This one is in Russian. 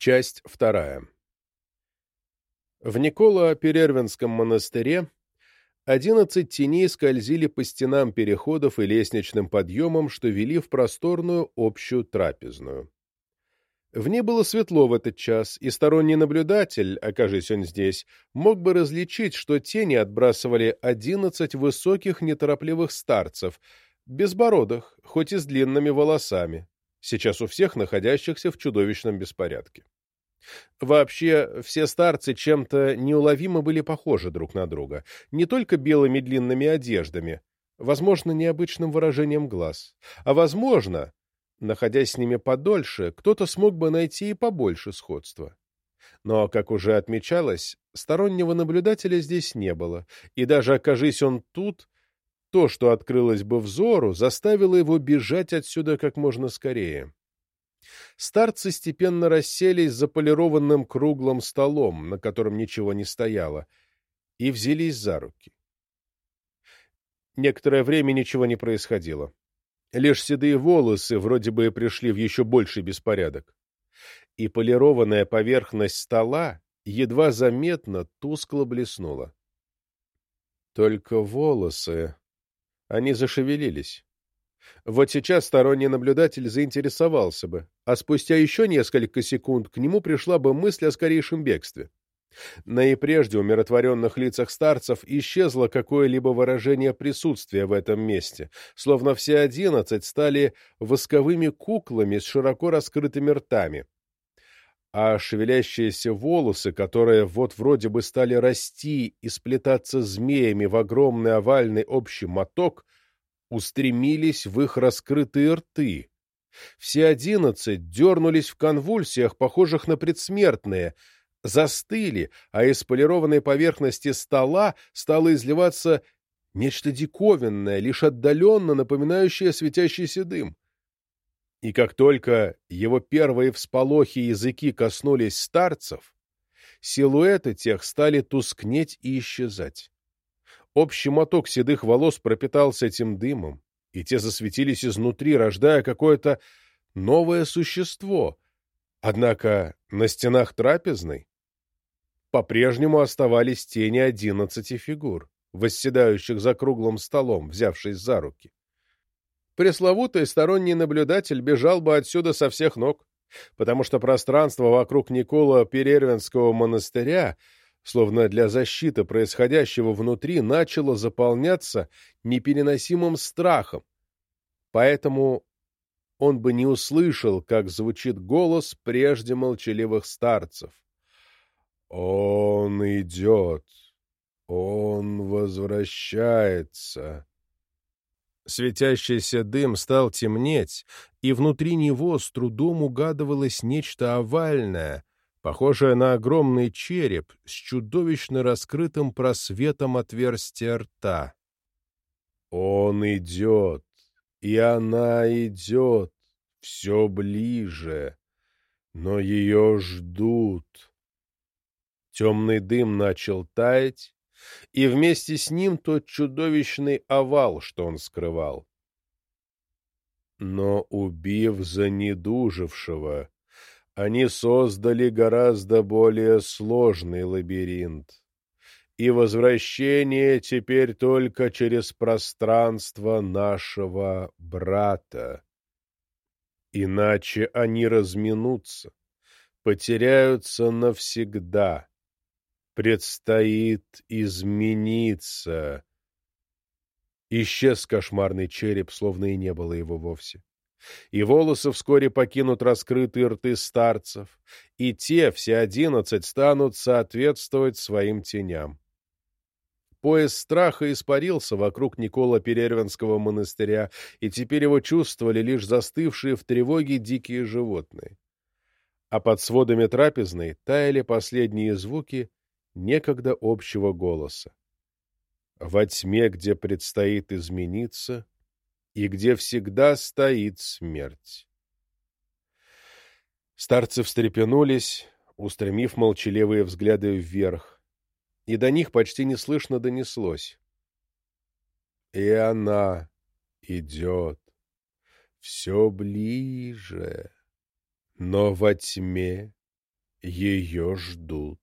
Часть вторая. В Никола-Перервинском монастыре одиннадцать теней скользили по стенам переходов и лестничным подъемам, что вели в просторную общую трапезную. В ней было светло в этот час, и сторонний наблюдатель, окажись он здесь, мог бы различить, что тени отбрасывали одиннадцать высоких неторопливых старцев, безбородых, хоть и с длинными волосами, сейчас у всех находящихся в чудовищном беспорядке. Вообще, все старцы чем-то неуловимо были похожи друг на друга, не только белыми длинными одеждами, возможно, необычным выражением глаз, а возможно, находясь с ними подольше, кто-то смог бы найти и побольше сходства. Но, как уже отмечалось, стороннего наблюдателя здесь не было, и даже окажись он тут, то, что открылось бы взору, заставило его бежать отсюда как можно скорее. Старцы степенно расселись за полированным круглым столом, на котором ничего не стояло, и взялись за руки. Некоторое время ничего не происходило. Лишь седые волосы вроде бы пришли в еще больший беспорядок. И полированная поверхность стола едва заметно тускло блеснула. Только волосы они зашевелились. Вот сейчас сторонний наблюдатель заинтересовался бы, а спустя еще несколько секунд к нему пришла бы мысль о скорейшем бегстве. На и прежде умиротворенных лицах старцев исчезло какое-либо выражение присутствия в этом месте, словно все одиннадцать стали восковыми куклами с широко раскрытыми ртами. А шевелящиеся волосы, которые вот вроде бы стали расти и сплетаться змеями в огромный овальный общий моток, устремились в их раскрытые рты. Все одиннадцать дернулись в конвульсиях, похожих на предсмертные, застыли, а из полированной поверхности стола стало изливаться нечто диковинное, лишь отдаленно напоминающее светящийся дым. И как только его первые всполохи языки коснулись старцев, силуэты тех стали тускнеть и исчезать. Общий моток седых волос пропитался этим дымом, и те засветились изнутри, рождая какое-то новое существо. Однако на стенах трапезной по-прежнему оставались тени одиннадцати фигур, восседающих за круглым столом, взявшись за руки пресловутый сторонний наблюдатель бежал бы отсюда со всех ног, потому что пространство вокруг Никола Перервенского монастыря, словно для защиты происходящего внутри, начало заполняться непереносимым страхом. Поэтому он бы не услышал, как звучит голос прежде молчаливых старцев. «Он идет! Он возвращается!» Светящийся дым стал темнеть, и внутри него с трудом угадывалось нечто овальное, похожее на огромный череп с чудовищно раскрытым просветом отверстия рта. Он идет, и она идет, все ближе, но ее ждут. Темный дым начал таять, и вместе с ним тот чудовищный овал, что он скрывал. Но, убив занедужившего, они создали гораздо более сложный лабиринт, и возвращение теперь только через пространство нашего брата. Иначе они разминутся, потеряются навсегда предстоит измениться. Исчез кошмарный череп, словно и не было его вовсе. И волосы вскоре покинут раскрытые рты старцев, и те, все одиннадцать, станут соответствовать своим теням. Пояс страха испарился вокруг Никола Перервенского монастыря, и теперь его чувствовали лишь застывшие в тревоге дикие животные. А под сводами трапезной таяли последние звуки некогда общего голоса. Во тьме, где предстоит измениться, и где всегда стоит смерть. Старцы встрепенулись, устремив молчаливые взгляды вверх, и до них почти неслышно донеслось. И она идет все ближе, но во тьме Ее ждут.